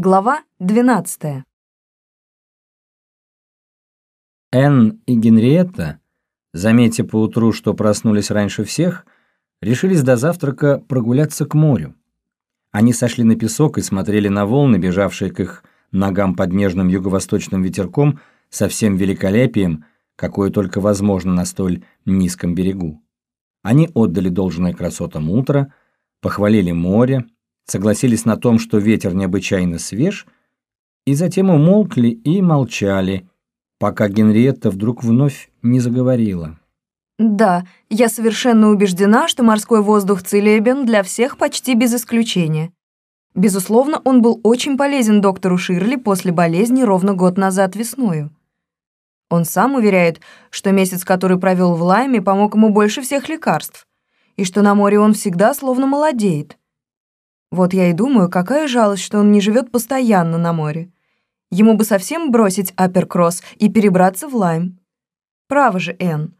Глава 12. Энн и Генриетта, заметив поутру, что проснулись раньше всех, решились до завтрака прогуляться к морю. Они сошли на песок и смотрели на волны, бежавшие к их ногам под нежным юго-восточным ветерком со всем великолепием, какое только возможно на столь низком берегу. Они отдали должное красотам утра, похвалили море, согласились на том, что ветер необычайно свеж, и затем умолкли и молчали, пока Генриетта вдруг вновь не заговорила. Да, я совершенно убеждена, что морской воздух целебен для всех почти без исключения. Безусловно, он был очень полезен доктору Ширли после болезни ровно год назад весною. Он сам уверяет, что месяц, который провел в Лайме, помог ему больше всех лекарств, и что на море он всегда словно молодеет. Вот я и думаю, какая жалость, что он не живет постоянно на море. Ему бы совсем бросить Аперкросс и перебраться в Лайм. Право же, Энн.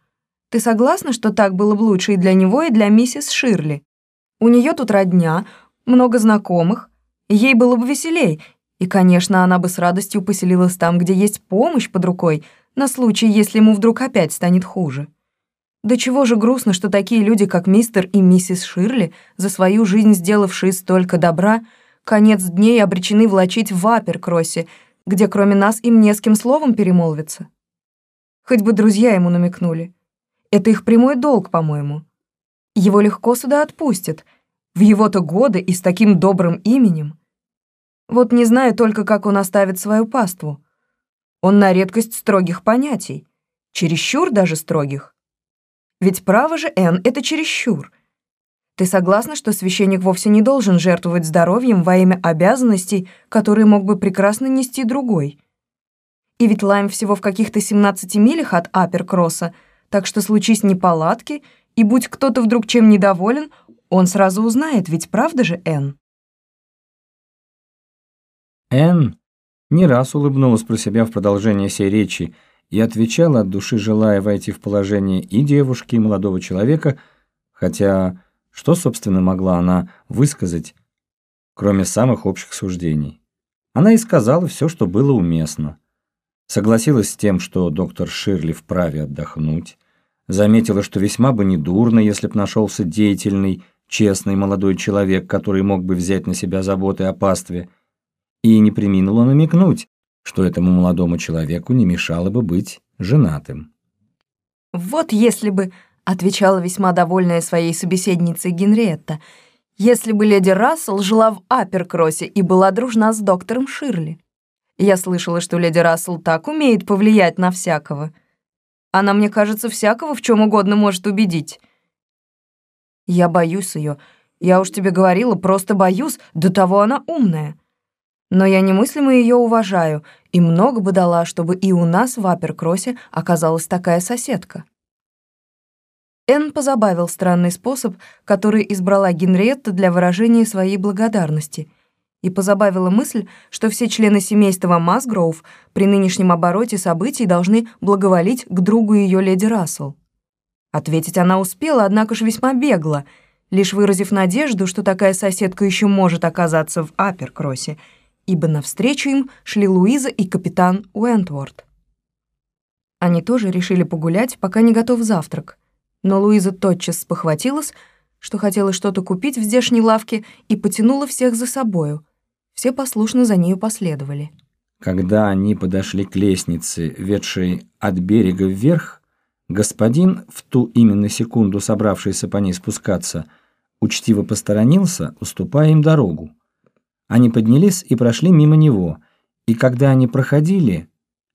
Ты согласна, что так было бы лучше и для него, и для миссис Ширли? У нее тут родня, много знакомых. Ей было бы веселей, и, конечно, она бы с радостью поселилась там, где есть помощь под рукой, на случай, если ему вдруг опять станет хуже. Да чего же грустно, что такие люди, как мистер и миссис Ширли, за свою жизнь сделавшие столько добра, конец дней обречены влачить в Аперкроссе, где кроме нас им не с кем словом перемолвиться. Хоть бы друзья ему намекнули. Это их прямой долг, по-моему. Его легко сюда отпустят. В его-то годы и с таким добрым именем. Вот не знаю только, как он оставит свою паству. Он на редкость строгих понятий. Чересчур даже строгих. Ведь право же, Энн, это чересчур. Ты согласна, что священник вовсе не должен жертвовать здоровьем во имя обязанностей, которые мог бы прекрасно нести другой? И ведь Лайм всего в каких-то 17 милях от Аперкросса, так что случись неполадки, и будь кто-то вдруг чем недоволен, он сразу узнает, ведь правда же, Энн? Энн не раз улыбнулась про себя в продолжение сей речи, и отвечала от души, желая войти в положение и девушки, и молодого человека, хотя что, собственно, могла она высказать, кроме самых общих суждений? Она и сказала все, что было уместно. Согласилась с тем, что доктор Ширли вправе отдохнуть, заметила, что весьма бы недурно, если б нашелся деятельный, честный молодой человек, который мог бы взять на себя заботы о пастве, и не приминула намекнуть, что этому молодому человеку не мешало бы быть женатым. «Вот если бы», — отвечала весьма довольная своей собеседницей Генриетта, «если бы леди Рассел жила в Аперкроссе и была дружна с доктором Ширли. Я слышала, что леди Рассел так умеет повлиять на всякого. Она, мне кажется, всякого в чем угодно может убедить. Я боюсь ее. Я уж тебе говорила, просто боюсь, до того она умная. Но я немыслимо ее уважаю и много бы дала, чтобы и у нас в Аперкроссе оказалась такая соседка. Энн позабавил странный способ, который избрала Генриетта для выражения своей благодарности, и позабавила мысль, что все члены семейства Масгроув при нынешнем обороте событий должны благоволить к другу ее леди Рассел. Ответить она успела, однако ж весьма бегло, лишь выразив надежду, что такая соседка еще может оказаться в Аперкроссе — ибо навстречу им шли Луиза и капитан Уэнтворд. Они тоже решили погулять, пока не готов завтрак, но Луиза тотчас спохватилась, что хотела что-то купить в здешней лавке и потянула всех за собою. Все послушно за нею последовали. Когда они подошли к лестнице, ведшей от берега вверх, господин, в ту именно секунду собравшийся по ней спускаться, учтиво посторонился, уступая им дорогу. Они поднялись и прошли мимо него, и когда они проходили,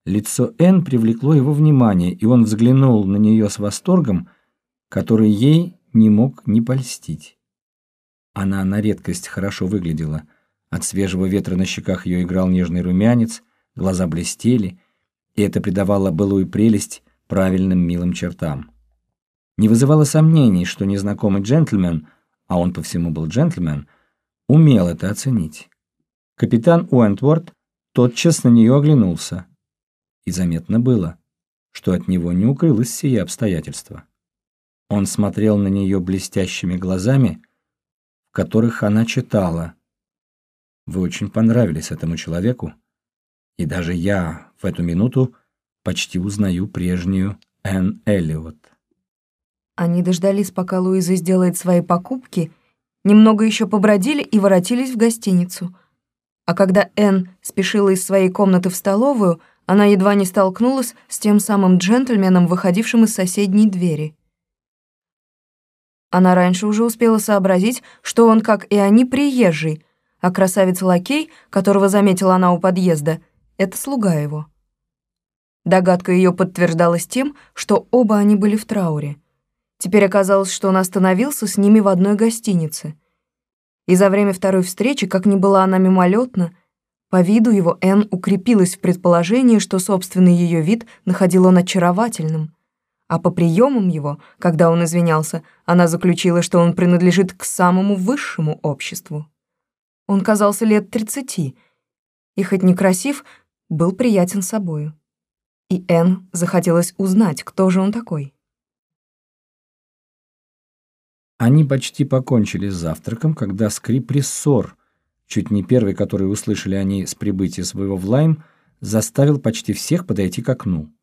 лицо Энн привлекло его внимание, и он взглянул на нее с восторгом, который ей не мог не польстить. Она на редкость хорошо выглядела. От свежего ветра на щеках ее играл нежный румянец, глаза блестели, и это придавало былую прелесть правильным милым чертам. Не вызывало сомнений, что незнакомый джентльмен, а он по всему был джентльмен, умел это оценить. Капитан Уэнтворд тотчас на нее оглянулся, и заметно было, что от него не укрылось сие обстоятельство. Он смотрел на нее блестящими глазами, в которых она читала Вы очень понравились этому человеку, и даже я в эту минуту почти узнаю прежнюю Энн Эллиот. Они дождались, пока Луиза сделает свои покупки, немного еще побродили и воротились в гостиницу. А когда Энн спешила из своей комнаты в столовую, она едва не столкнулась с тем самым джентльменом, выходившим из соседней двери. Она раньше уже успела сообразить, что он, как и они, приезжий, а красавец-лакей, которого заметила она у подъезда, — это слуга его. Догадка ее подтверждалась тем, что оба они были в трауре. Теперь оказалось, что он остановился с ними в одной гостинице. И за время второй встречи, как ни была она мимолетна, по виду его Энн укрепилась в предположении, что собственный ее вид находил он очаровательным — а по приемам его, когда он извинялся, она заключила, что он принадлежит к самому высшему обществу. Он казался лет тридцати, и хоть некрасив, был приятен собою. И Энн захотелось узнать, кто же он такой. Они почти покончили с завтраком, когда скрип чуть не первый, который услышали они с прибытия своего в Лайм, заставил почти всех подойти к окну.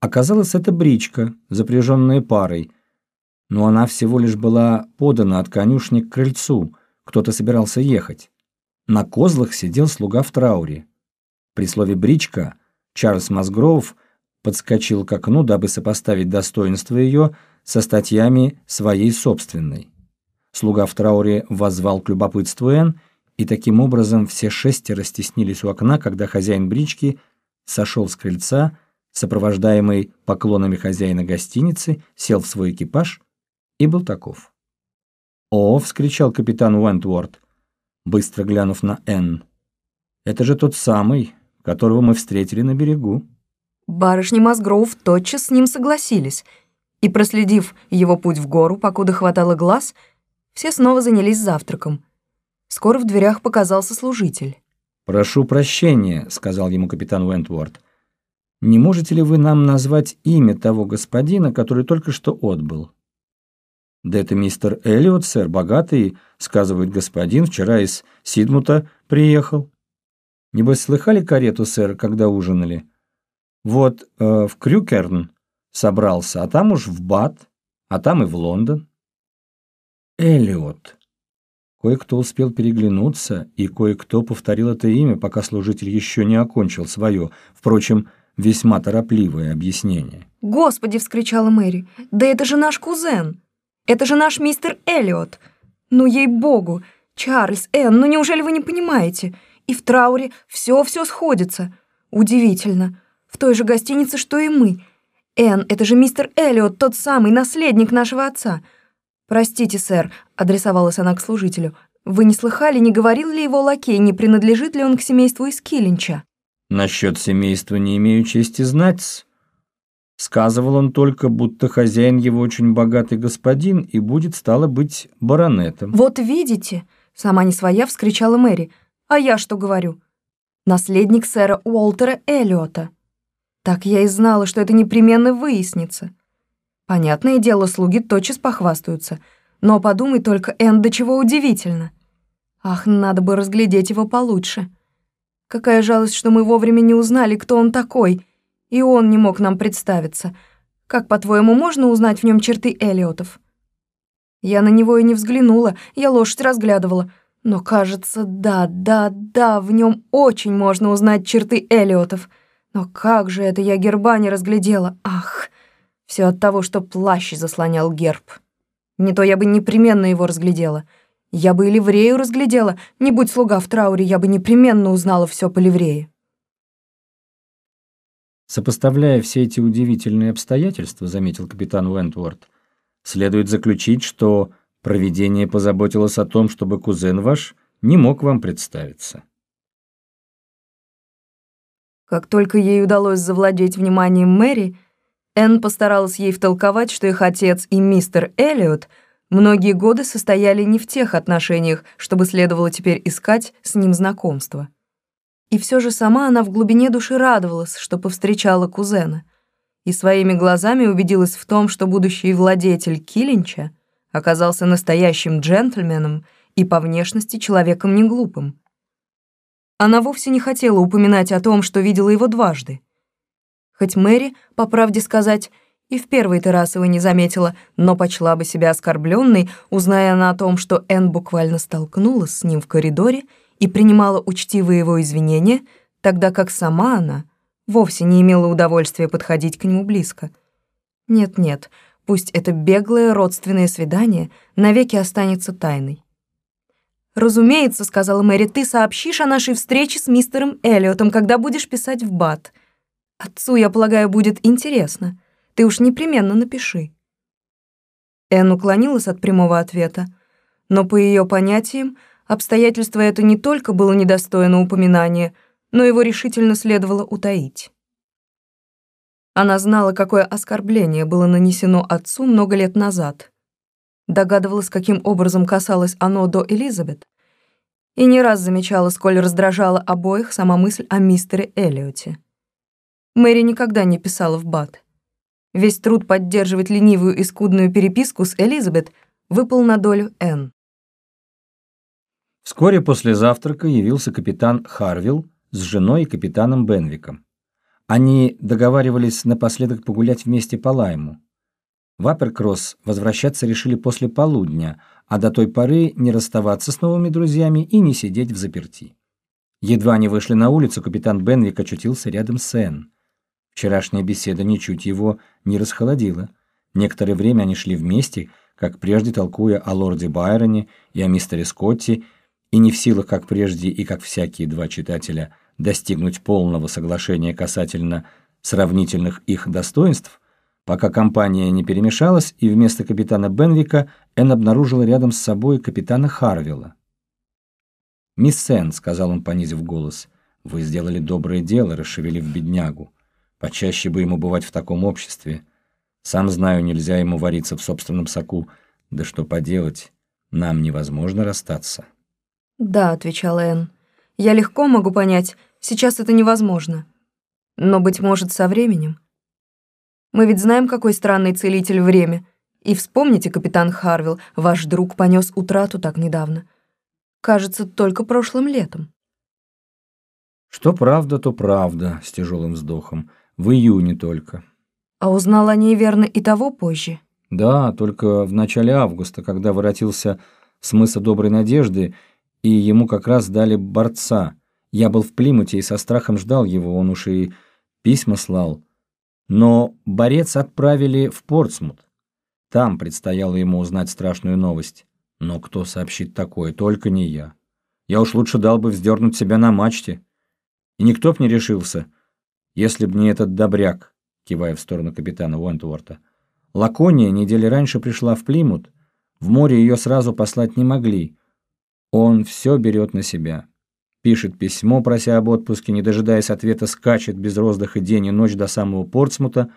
Оказалось, это бричка, запряженная парой, но она всего лишь была подана от конюшни к крыльцу, кто-то собирался ехать. На козлах сидел слуга в трауре. При слове «бричка» Чарльз Масгроув подскочил к окну, дабы сопоставить достоинство ее со статьями своей собственной. Слуга в трауре воззвал к любопытству Энн, и таким образом все шестеро стеснились у окна, когда хозяин брички сошел с крыльца, сопровождаемый поклонами хозяина гостиницы, сел в свой экипаж и был таков. «О!» — вскричал капитан Уэнтворд, быстро глянув на Энн. «Это же тот самый, которого мы встретили на берегу». Барышни Мазгроув тотчас с ним согласились, и, проследив его путь в гору, покуда хватало глаз, все снова занялись завтраком. Скоро в дверях показался служитель. «Прошу прощения», — сказал ему капитан Уэнтворд. Не можете ли вы нам назвать имя того господина, который только что отбыл? Да это мистер Эллиот, сэр, богатый, сказывает господин, вчера из Сидмута приехал. Небось, слыхали карету, сэр, когда ужинали? Вот э, в Крюкерн собрался, а там уж в Бат, а там и в Лондон. Эллиот. Кое-кто успел переглянуться, и кое-кто повторил это имя, пока служитель еще не окончил свое. Впрочем, весьма торопливое объяснение. «Господи!» — вскричала Мэри. «Да это же наш кузен! Это же наш мистер Эллиот! Ну, ей-богу! Чарльз, Энн, ну неужели вы не понимаете? И в трауре все-все сходится. Удивительно. В той же гостинице, что и мы. Энн, это же мистер Эллиот, тот самый наследник нашего отца. Простите, сэр, адресовалась она к служителю. Вы не слыхали, не говорил ли его лакей, не принадлежит ли он к семейству из Киллинча? Насчет семейства не имею чести знать. Сказывал он только, будто хозяин его очень богатый господин и будет, стало быть, баронетом. «Вот видите!» — сама не своя вскричала Мэри. «А я что говорю? Наследник сэра Уолтера Эллиота. Так я и знала, что это непременно выяснится. Понятное дело, слуги тотчас похвастаются. Но подумай только, Энн, до чего удивительно. Ах, надо бы разглядеть его получше». Какая жалость, что мы вовремя не узнали, кто он такой, и он не мог нам представиться. Как, по-твоему, можно узнать в нем черты Элиотов? Я на него и не взглянула, я лошадь разглядывала. Но, кажется, да, да, да, в нем очень можно узнать черты Элиотов. Но как же это я герба не разглядела? Ах, все от того, что плащ заслонял герб. Не то я бы непременно его разглядела — я бы и ливрею разглядела. Не будь слуга в трауре, я бы непременно узнала все по ливрее. Сопоставляя все эти удивительные обстоятельства, заметил капитан Уэнтворд, следует заключить, что провидение позаботилось о том, чтобы кузен ваш не мог вам представиться. Как только ей удалось завладеть вниманием Мэри, Энн постаралась ей втолковать, что их отец и мистер Эллиот — Многие годы состояли не в тех отношениях, чтобы следовало теперь искать с ним знакомство. И все же сама она в глубине души радовалась, что повстречала кузена, и своими глазами убедилась в том, что будущий владетель Килинча оказался настоящим джентльменом и по внешности человеком неглупым. Она вовсе не хотела упоминать о том, что видела его дважды. Хоть Мэри, по правде сказать, и в первый Тарасова не заметила, но почла бы себя оскорбленной, узная она о том, что Энн буквально столкнулась с ним в коридоре и принимала учтивые его извинения, тогда как сама она вовсе не имела удовольствия подходить к нему близко. Нет-нет, пусть это беглое родственное свидание навеки останется тайной. «Разумеется», — сказала Мэри, — «ты сообщишь о нашей встрече с мистером Эллиотом, когда будешь писать в БАТ. Отцу, я полагаю, будет интересно. Ты уж непременно напиши». Энн уклонилась от прямого ответа, но по ее понятиям обстоятельство это не только было недостойно упоминания, но его решительно следовало утаить. Она знала, какое оскорбление было нанесено отцу много лет назад — догадывалась, каким образом касалось оно до Элизабет, и не раз замечала, сколь раздражала обоих сама мысль о мистере Эллиоте. Мэри никогда не писала в Бат. Весь труд поддерживать ленивую и скудную переписку с Элизабет выпал на долю Энн. Вскоре после завтрака явился капитан Харвилл с женой и капитаном Бенвиком. Они договаривались напоследок погулять вместе по Лайму. В Апперкросс возвращаться решили после полудня, а до той поры не расставаться с новыми друзьями и не сидеть в заперти. Едва они вышли на улицу, капитан Бенвик очутился рядом с Энн. Вчерашняя беседа ничуть его не расхолодила. Некоторое время они шли вместе, как прежде толкуя о лорде Байроне и о мистере Скотти, и не в силах, как прежде и как всякие два читателя, достигнуть полного соглашения касательно сравнительных их достоинств – Пока компания не перемешалась, и вместо капитана Бенвика Энн обнаружила рядом с собой капитана Харвилла. «Мисс Энн», — сказал он, понизив голос, — «вы сделали доброе дело, расшевелив беднягу. Почаще бы ему бывать в таком обществе. Сам знаю, нельзя ему вариться в собственном соку. Да что поделать, нам невозможно расстаться». «Да», — отвечала Энн, — «я легко могу понять, сейчас это невозможно. Но, быть может, со временем...» Мы ведь знаем, какой странный целитель время. И вспомните, капитан Харвилл, ваш друг понес утрату так недавно. Кажется, только прошлым летом. Что правда, то правда, с тяжелым вздохом. В июне только. А узнал о ней, верно, и того позже? Да, только в начале августа, когда воротился с мыса Доброй Надежды, и ему как раз дали борца. Я был в Плимуте и со страхом ждал его, он уж и письма слал. Но борец отправили в Портсмут. Там предстояло ему узнать страшную новость. Но кто сообщит такое? Только не я. Я уж лучше дал бы вздернуть себя на мачте. И никто б не решился, если б не этот добряк, кивая в сторону капитана Уэнтворта. Лакония недели раньше пришла в Плимут. В море ее сразу послать не могли. Он все берет на себя пишет письмо, прося об отпуске, не дожидаясь ответа, скачет без роздыха день и ночь до самого Портсмута,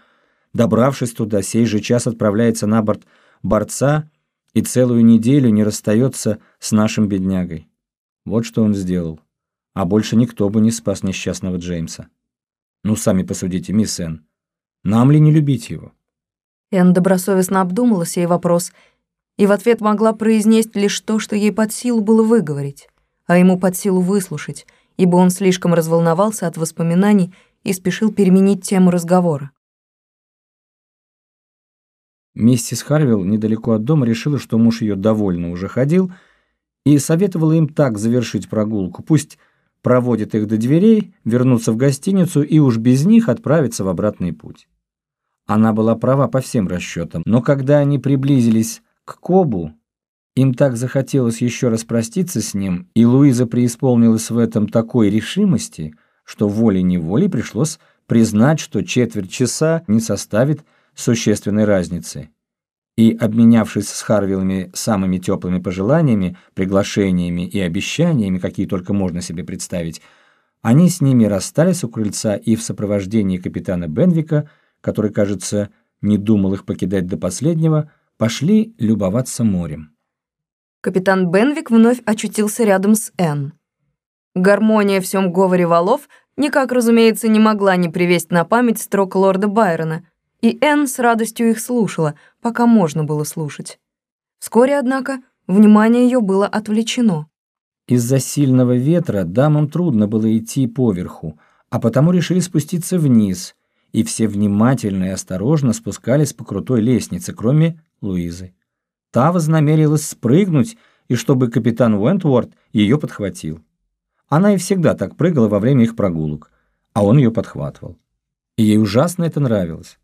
добравшись туда, сей же час отправляется на борт борца и целую неделю не расстается с нашим беднягой. Вот что он сделал. А больше никто бы не спас несчастного Джеймса. Ну, сами посудите, мисс Энн, нам ли не любить его? Энн добросовестно обдумала сей вопрос и в ответ могла произнести лишь то, что ей под силу было выговорить а ему под силу выслушать, ибо он слишком разволновался от воспоминаний и спешил переменить тему разговора. Миссис Харвилл недалеко от дома решила, что муж ее довольно уже ходил, и советовала им так завершить прогулку. Пусть проводит их до дверей, вернуться в гостиницу и уж без них отправиться в обратный путь. Она была права по всем расчетам, но когда они приблизились к Кобу, им так захотелось еще раз проститься с ним, и Луиза преисполнилась в этом такой решимости, что волей-неволей пришлось признать, что четверть часа не составит существенной разницы. И, обменявшись с Харвиллами самыми теплыми пожеланиями, приглашениями и обещаниями, какие только можно себе представить, они с ними расстались у крыльца и в сопровождении капитана Бенвика, который, кажется, не думал их покидать до последнего, пошли любоваться морем капитан Бенвик вновь очутился рядом с Энн. Гармония в всем говоре валов никак, разумеется, не могла не привесть на память строк лорда Байрона, и Энн с радостью их слушала, пока можно было слушать. Вскоре, однако, внимание ее было отвлечено. Из-за сильного ветра дамам трудно было идти поверху, а потому решили спуститься вниз, и все внимательно и осторожно спускались по крутой лестнице, кроме Луизы. Та вознамерилась спрыгнуть, и чтобы капитан Уэнтворд ее подхватил. Она и всегда так прыгала во время их прогулок, а он ее подхватывал. И ей ужасно это нравилось.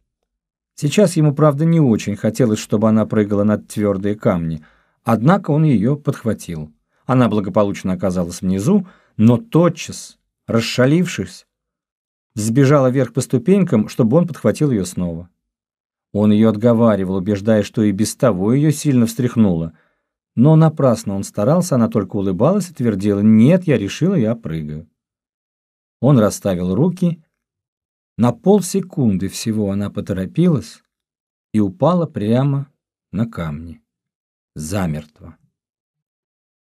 Сейчас ему, правда, не очень хотелось, чтобы она прыгала над твердые камни, однако он ее подхватил. Она благополучно оказалась внизу, но тотчас, расшалившись, взбежала вверх по ступенькам, чтобы он подхватил ее снова. Он ее отговаривал, убеждая, что и без того ее сильно встряхнуло. Но напрасно он старался, она только улыбалась и твердила «Нет, я решила, я прыгаю». Он расставил руки. На полсекунды всего она поторопилась и упала прямо на камни. Замертво.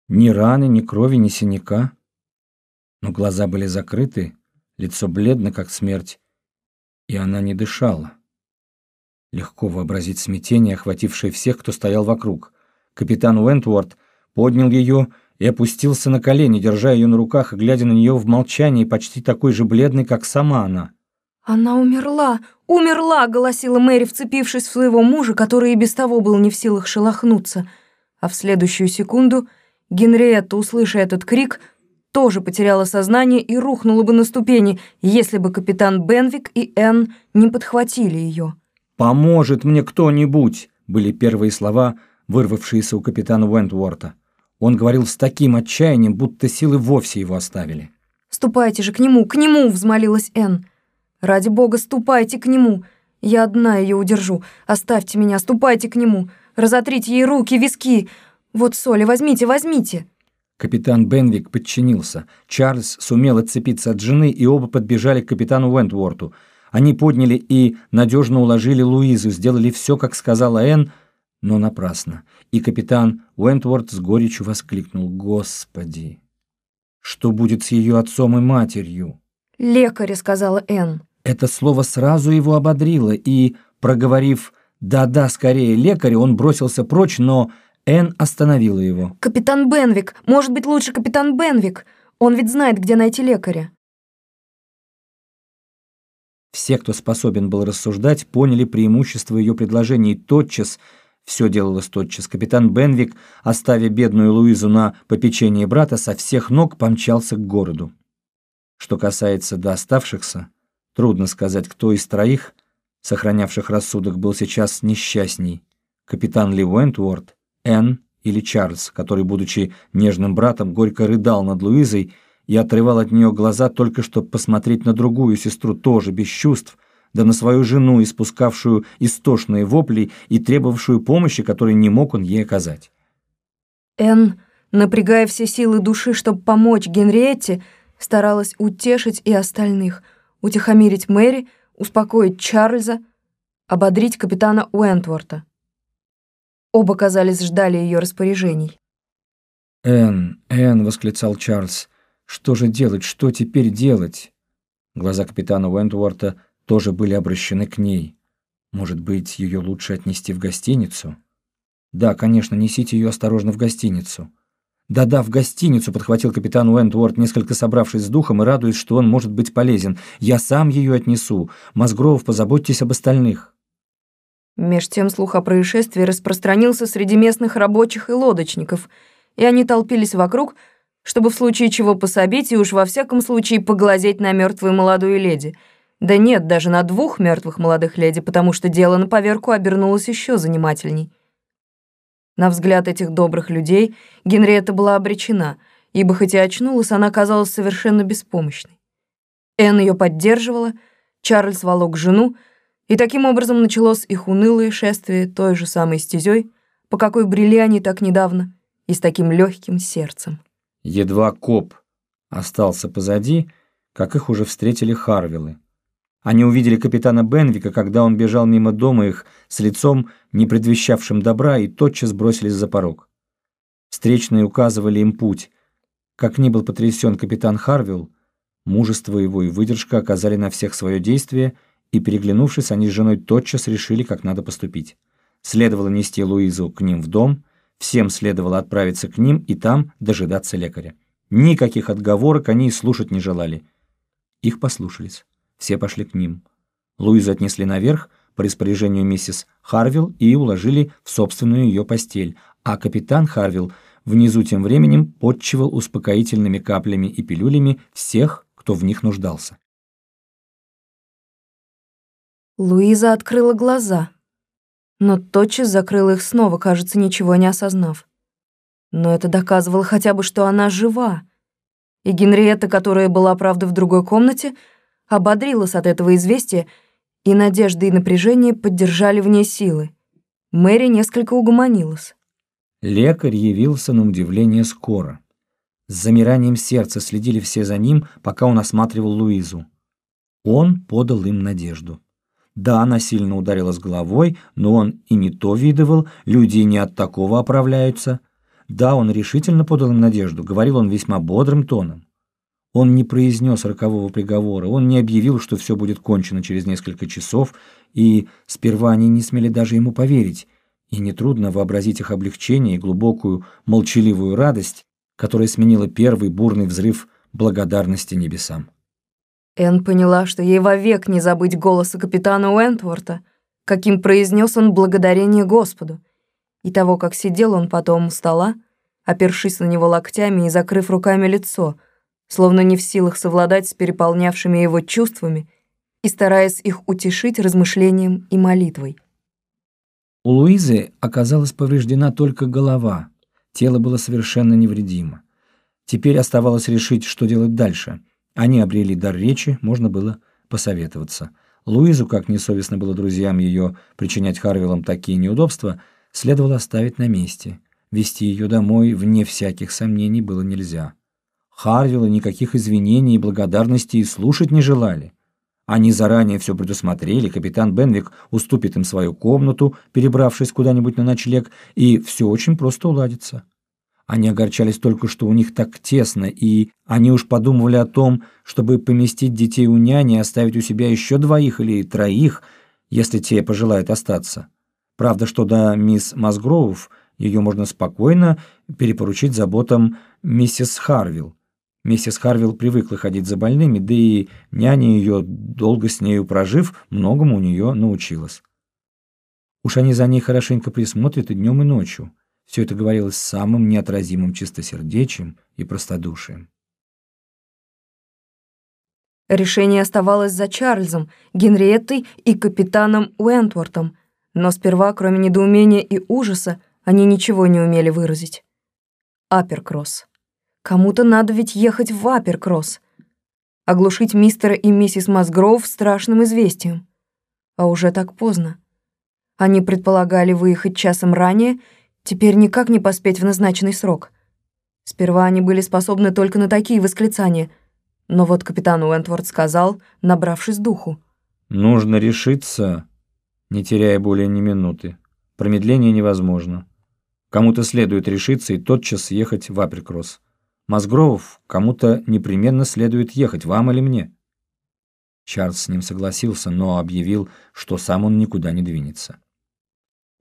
Ни раны, ни крови, ни синяка. Но глаза были закрыты, лицо бледно, как смерть, и она не дышала. Легко вообразить смятение, охватившее всех, кто стоял вокруг. Капитан Уэнтворд поднял ее и опустился на колени, держа ее на руках и глядя на нее в молчании, почти такой же бледной, как сама она. «Она умерла! Умерла!» — голосила Мэри, вцепившись в своего мужа, который и без того был не в силах шелохнуться. А в следующую секунду Генриетта, услыша этот крик, тоже потеряла сознание и рухнула бы на ступени, если бы капитан Бенвик и Энн не подхватили ее. «Поможет мне кто-нибудь!» были первые слова, вырвавшиеся у капитана Уэнтворта. Он говорил с таким отчаянием, будто силы вовсе его оставили. «Ступайте же к нему, к нему!» — взмолилась Энн. «Ради бога, ступайте к нему! Я одна ее удержу. Оставьте меня, ступайте к нему. Разотрите ей руки, виски. «Вот соли, возьмите, возьмите!» Капитан Бенвик подчинился. Чарльз сумел отцепиться от жены, и оба подбежали к капитану Уэнтворту. Они подняли и надежно уложили Луизу, сделали все, как сказала Энн, но напрасно. И капитан Уэнтворт с горечью воскликнул «Господи! Что будет с ее отцом и матерью?» «Лекаря», — сказала Энн. Это слово сразу его ободрило, и, проговорив «да-да, скорее лекаря», он бросился прочь, но Энн остановила его. «Капитан Бенвик! Может быть, лучше капитан Бенвик! Он ведь знает, где найти лекаря!» Все, кто способен был рассуждать, поняли преимущество ее предложений тотчас, все делалось тотчас. Капитан Бенвик, оставив бедную Луизу на попечение брата, со всех ног помчался к городу. Что касается до оставшихся, трудно сказать, кто из троих, сохранявших рассудок, был сейчас несчастней. Капитан Ли Уэнтворд Энн или Чарльз, который, будучи нежным братом, горько рыдал над Луизой и отрывал от нее глаза только чтобы посмотреть на другую сестру, тоже без чувств, да на свою жену, испускавшую истошные вопли и требовавшую помощи, которой не мог он ей оказать. Энн, напрягая все силы души, чтобы помочь Генриетте, старалась утешить и остальных, утихомирить Мэри, успокоить Чарльза, ободрить капитана Уэнтворта. Оба, казались, ждали ее распоряжений. «Энн, Энн!» — восклицал Чарльз. «Что же делать? Что теперь делать?» Глаза капитана Уэнтворта тоже были обращены к ней. «Может быть, ее лучше отнести в гостиницу?» «Да, конечно, несите ее осторожно в гостиницу». «Да-да, в гостиницу», — подхватил капитан Уэнтворт, несколько собравшись с духом и радуясь, что он может быть полезен. «Я сам ее отнесу. Мозгров, позаботьтесь об остальных». Меж тем слух о происшествии распространился среди местных рабочих и лодочников, и они толпились вокруг, чтобы в случае чего пособить и уж во всяком случае поглазеть на мертвую молодую леди. Да нет, даже на двух мертвых молодых леди, потому что дело на поверку обернулось еще занимательней. На взгляд этих добрых людей Генриетта была обречена, ибо хоть и очнулась, она казалась совершенно беспомощной. Энн ее поддерживала, Чарльз волок жену, и таким образом началось их унылое шествие той же самой стезей, по какой брели они так недавно, и с таким легким сердцем. Едва коп остался позади, как их уже встретили Харвиллы. Они увидели капитана Бенвика, когда он бежал мимо дома их с лицом, не предвещавшим добра, и тотчас бросились за порог. Встречные указывали им путь. Как ни был потрясен капитан Харвилл, мужество его и выдержка оказали на всех свое действие — и, переглянувшись, они с женой тотчас решили, как надо поступить. Следовало нести Луизу к ним в дом, Всем следовало отправиться к ним и там дожидаться лекаря. Никаких отговорок они и слушать не желали. Их послушались. Все пошли к ним. Луизу отнесли наверх по распоряжению миссис Харвилл и уложили в собственную ее постель, а капитан Харвилл внизу тем временем подчивал успокоительными каплями и пилюлями всех, кто в них нуждался. Луиза открыла глаза, но тотчас закрыла их снова, кажется, ничего не осознав. Но это доказывало хотя бы, что она жива. И Генриетта, которая была, правда, в другой комнате, ободрилась от этого известия, и надежды и напряжение поддержали в ней силы. Мэри несколько угомонилась. Лекарь явился на удивление скоро. С замиранием сердца следили все за ним, пока он осматривал Луизу. Он подал им надежду. Да, она сильно ударилась головой, но он и не то видывал, люди не от такого оправляются. Да, он решительно подал им надежду, говорил он весьма бодрым тоном. Он не произнес рокового приговора, он не объявил, что все будет кончено через несколько часов, и сперва они не смели даже ему поверить, и нетрудно вообразить их облегчение и глубокую молчаливую радость, которая сменила первый бурный взрыв благодарности небесам. Энн поняла, что ей вовек не забыть голоса капитана Уэнтворта, каким произнес он благодарение Господу, и того, как сидел он потом у стола, опершись на него локтями и закрыв руками лицо, словно не в силах совладать с переполнявшими его чувствами и стараясь их утешить размышлением и молитвой. У Луизы оказалась повреждена только голова, тело было совершенно невредимо. Теперь оставалось решить, что делать дальше. Они обрели дар речи, можно было посоветоваться. Луизу, как несовестно было друзьям ее причинять Харвиллам такие неудобства, следовало оставить на месте. Вести ее домой, вне всяких сомнений, было нельзя. Харвиллы никаких извинений и благодарности и слушать не желали. Они заранее все предусмотрели, капитан Бенвик уступит им свою комнату, перебравшись куда-нибудь на ночлег, и все очень просто уладится. Они огорчались только, что у них так тесно, и они уж подумывали о том, чтобы поместить детей у няни и оставить у себя еще двоих или троих, если те пожелают остаться. Правда, что до мисс Мазгроув ее можно спокойно перепоручить заботам миссис Харвилл. Миссис Харвилл привыкла ходить за больными, да и няня ее, долго с нею прожив, многому у нее научилась. Уж они за ней хорошенько присмотрят и днем, и ночью. Все это говорилось самым неотразимым чистосердечием и простодушием. Решение оставалось за Чарльзом, Генриеттой и капитаном Уэнтвортом, но сперва, кроме недоумения и ужаса, они ничего не умели выразить. Аперкросс. Кому-то надо ведь ехать в Аперкросс. Оглушить мистера и миссис Масгроув страшным известием. А уже так поздно. Они предполагали выехать часом ранее, теперь никак не поспеть в назначенный срок. Сперва они были способны только на такие восклицания, но вот капитан Уэнтворд сказал, набравшись духу. «Нужно решиться, не теряя более ни минуты. Промедление невозможно. Кому-то следует решиться и тотчас ехать в Аперкросс. Мозгровов кому-то непременно следует ехать, вам или мне. Чарльз с ним согласился, но объявил, что сам он никуда не двинется.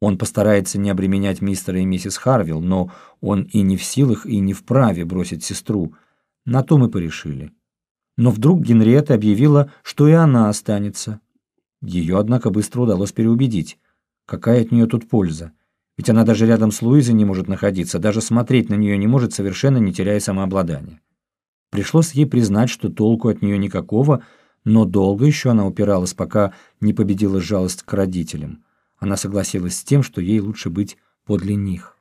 Он постарается не обременять мистера и миссис Харвилл, но он и не в силах, и не вправе бросить сестру. На то мы порешили. Но вдруг Генриетта объявила, что и она останется. Ее, однако, быстро удалось переубедить. Какая от нее тут польза? Ведь она даже рядом с Луизой не может находиться, даже смотреть на нее не может, совершенно не теряя самообладания. Пришлось ей признать, что толку от нее никакого, но долго еще она упиралась, пока не победила жалость к родителям. Она согласилась с тем, что ей лучше быть подле них.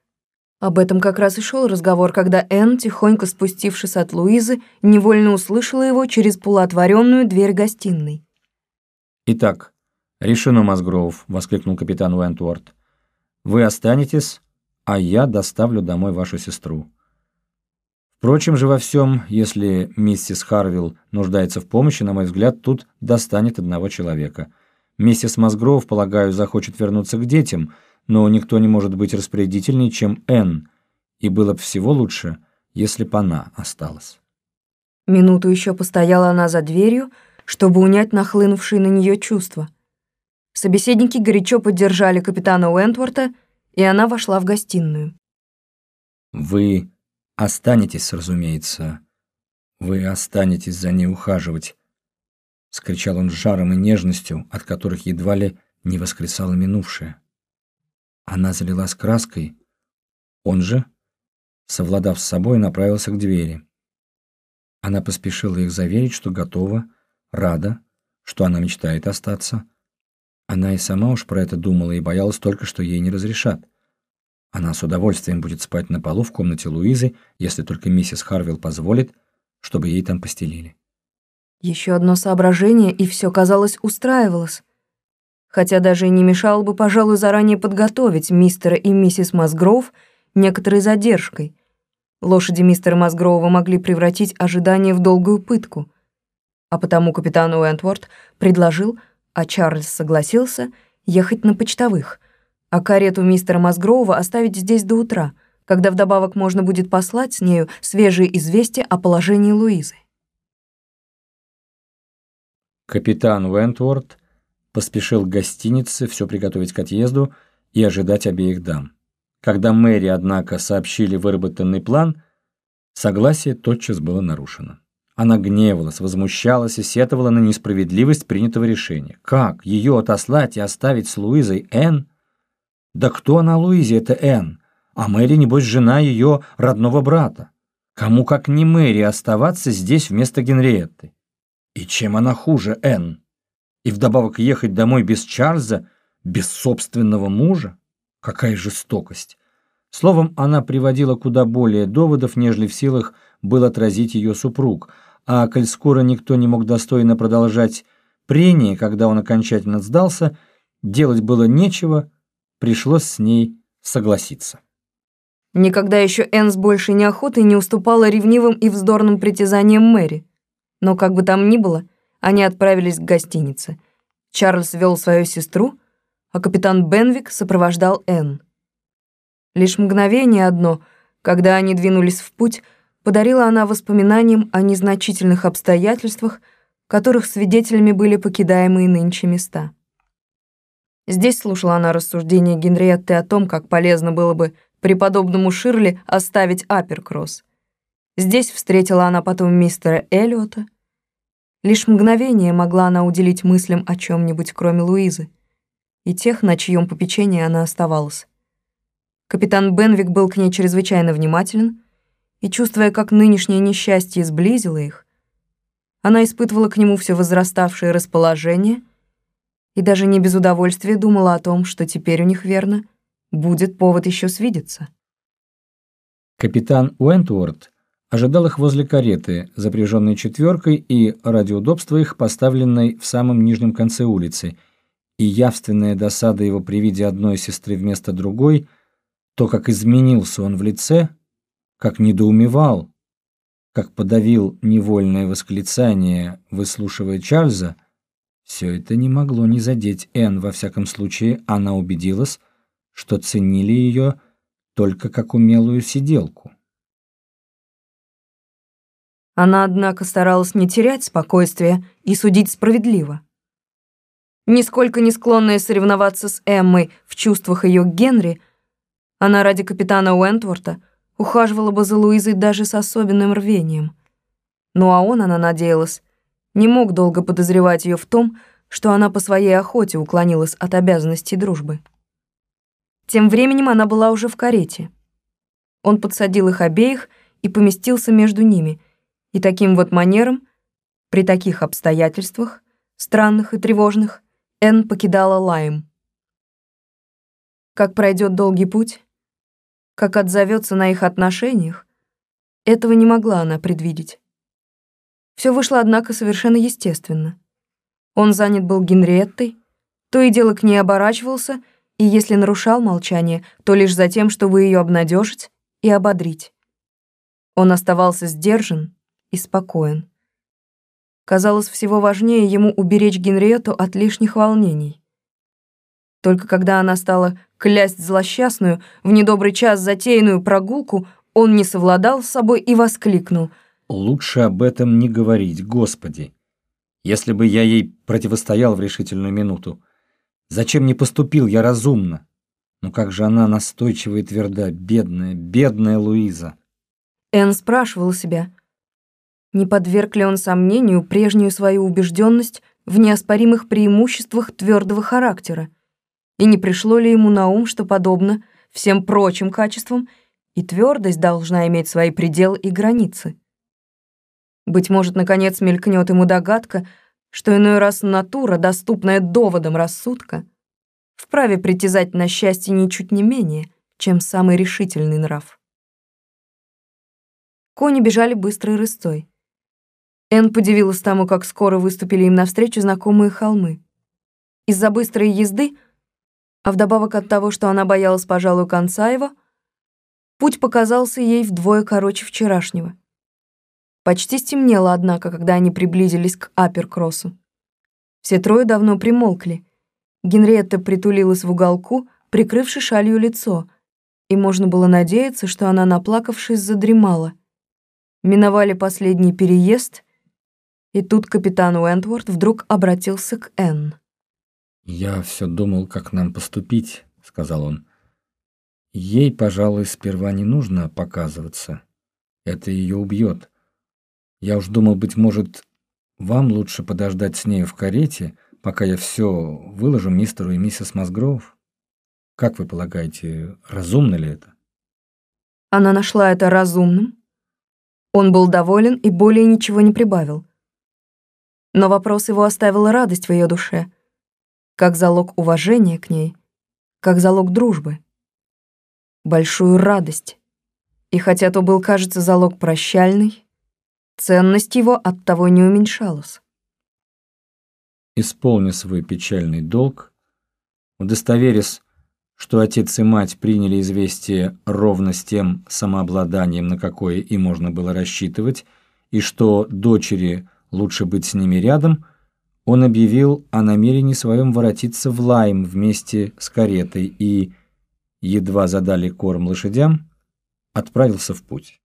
Об этом как раз и шел разговор, когда Энн, тихонько спустившись от Луизы, невольно услышала его через полуотворенную дверь гостиной. «Итак, решено, Мазгроув», — воскликнул капитан Уэнтворд. Вы останетесь, а я доставлю домой вашу сестру. Впрочем же во всем, если миссис Харвилл нуждается в помощи, на мой взгляд, тут достанет одного человека. Миссис Мазгров, полагаю, захочет вернуться к детям, но никто не может быть распорядительней, чем Энн, и было бы всего лучше, если бы она осталась. Минуту еще постояла она за дверью, чтобы унять нахлынувшие на нее чувства. Собеседники горячо поддержали капитана Уэнтворта, и она вошла в гостиную. Вы останетесь, разумеется. Вы останетесь за ней ухаживать. Скричал он с жаром и нежностью, от которых едва ли не воскресало минувшее. Она залилась краской. Он же, совладав с собой, направился к двери. Она поспешила их заверить, что готова, рада, что она мечтает остаться. Она и сама уж про это думала и боялась только, что ей не разрешат. Она с удовольствием будет спать на полу в комнате Луизы, если только миссис Харвилл позволит, чтобы ей там постелили. Еще одно соображение, и все, казалось, устраивалось. Хотя даже и не мешало бы, пожалуй, заранее подготовить мистера и миссис Масгроув некоторой задержкой. Лошади мистера Масгроува могли превратить ожидание в долгую пытку. А потому капитан Уэнтворд предложил, а Чарльз согласился, ехать на почтовых — а карету мистера Мазгроува оставить здесь до утра, когда вдобавок можно будет послать с нею свежие известия о положении Луизы. Капитан Уэнтворд поспешил к гостинице все приготовить к отъезду и ожидать обеих дам. Когда Мэри, однако, сообщили выработанный план, согласие тотчас было нарушено. Она гневалась, возмущалась и сетовала на несправедливость принятого решения. Как ее отослать и оставить с Луизой Энн? Да кто она Луизе, это Энн? А Мэри, небось, жена ее родного брата. Кому, как не Мэри, оставаться здесь вместо Генриетты? И чем она хуже Энн? И вдобавок ехать домой без Чарльза, без собственного мужа? Какая жестокость! Словом, она приводила куда более доводов, нежели в силах был отразить ее супруг, а коль скоро никто не мог достойно продолжать прение, когда он окончательно сдался, делать было нечего, пришлось с ней согласиться. Никогда еще Энн с большей неохотой не уступала ревнивым и вздорным притязаниям Мэри. Но как бы там ни было, они отправились к гостинице. Чарльз вел свою сестру, а капитан Бенвик сопровождал Энн. Лишь мгновение одно, когда они двинулись в путь, подарила она воспоминаниям о незначительных обстоятельствах, которых свидетелями были покидаемые нынче места. Здесь слушала она рассуждения Генриетты о том, как полезно было бы преподобному Ширли оставить Аперкросс. Здесь встретила она потом мистера Эллиота. Лишь мгновение могла она уделить мыслям о чем нибудь кроме Луизы, и тех, на чьем попечении она оставалась. Капитан Бенвик был к ней чрезвычайно внимателен, и, чувствуя, как нынешнее несчастье сблизило их, она испытывала к нему все возраставшее расположение — и даже не без удовольствия думала о том, что теперь у них, верно, будет повод еще свидеться. Капитан Уэнтворд ожидал их возле кареты, запряженной четверкой и ради удобства их поставленной в самом нижнем конце улицы, и явственная досада его при виде одной сестры вместо другой, то, как изменился он в лице, как недоумевал, как подавил невольное восклицание, выслушивая Чарльза, все это не могло не задеть Энн, во всяком случае, она убедилась, что ценили ее только как умелую сиделку. Она, однако, старалась не терять спокойствия и судить справедливо. Нисколько не склонная соревноваться с Эммой в чувствах ее к Генри, она ради капитана Уэнтворта ухаживала бы за Луизой даже с особенным рвением. Ну а он, она надеялась, не мог долго подозревать ее в том, что она по своей охоте уклонилась от обязанностей дружбы. Тем временем она была уже в карете. Он подсадил их обеих и поместился между ними, и таким вот манером, при таких обстоятельствах, странных и тревожных, Энн покидала Лайм. Как пройдет долгий путь, как отзовется на их отношениях, этого не могла она предвидеть. Все вышло, однако, совершенно естественно. Он занят был Генриеттой, то и дело к ней оборачивался, и если нарушал молчание, то лишь за тем, чтобы ее обнадежить и ободрить. Он оставался сдержан и спокоен. Казалось, всего важнее ему уберечь Генриетту от лишних волнений. Только когда она стала клясть злосчастную, в недобрый час затеянную прогулку, он не совладал с собой и воскликнул — Лучше об этом не говорить, Господи. Если бы я ей противостоял в решительную минуту, зачем не поступил я разумно? Но как же она настойчива и тверда, бедная, бедная Луиза. Энн спрашивала себя, не подверг ли он сомнению прежнюю свою убежденность в неоспоримых преимуществах твердого характера, и не пришло ли ему на ум, что подобно всем прочим качествам и твердость должна иметь свои пределы и границы. Быть может, наконец мелькнет ему догадка, что иной раз натура, доступная доводам рассудка, вправе притязать на счастье ничуть не менее, чем самый решительный нрав. Кони бежали быстрой рысцой. Энн подивилась тому, как скоро выступили им навстречу знакомые холмы. Из-за быстрой езды, а вдобавок от того, что она боялась, пожалуй, конца его, путь показался ей вдвое короче вчерашнего. Почти стемнело, однако, когда они приблизились к Аперкроссу. Все трое давно примолкли. Генриетта притулилась в уголку, прикрывши шалью лицо, и можно было надеяться, что она, наплакавшись, задремала. Миновали последний переезд — и тут капитан Уэнтворд вдруг обратился к Энн. «Я все думал, как нам поступить», — сказал он. «Ей, пожалуй, сперва не нужно показываться. Это ее убьет. Я уж думал, быть может, вам лучше подождать с нею в карете, пока я все выложу мистеру и миссис Масгроув. Как вы полагаете, разумно ли это?» Она нашла это разумным. Он был доволен и более ничего не прибавил но вопрос его оставил радость в ее душе, как залог уважения к ней, как залог дружбы. Большую радость. И хотя то был, кажется, залог прощальный, ценность его от того не уменьшалась. Исполни свой печальный долг, удостоверясь, что отец и мать приняли известие ровно с тем самообладанием, на какое и можно было рассчитывать, и что дочери – лучше быть с ними рядом, он объявил о намерении своем воротиться в Лайм вместе с каретой и, едва задали корм лошадям, отправился в путь.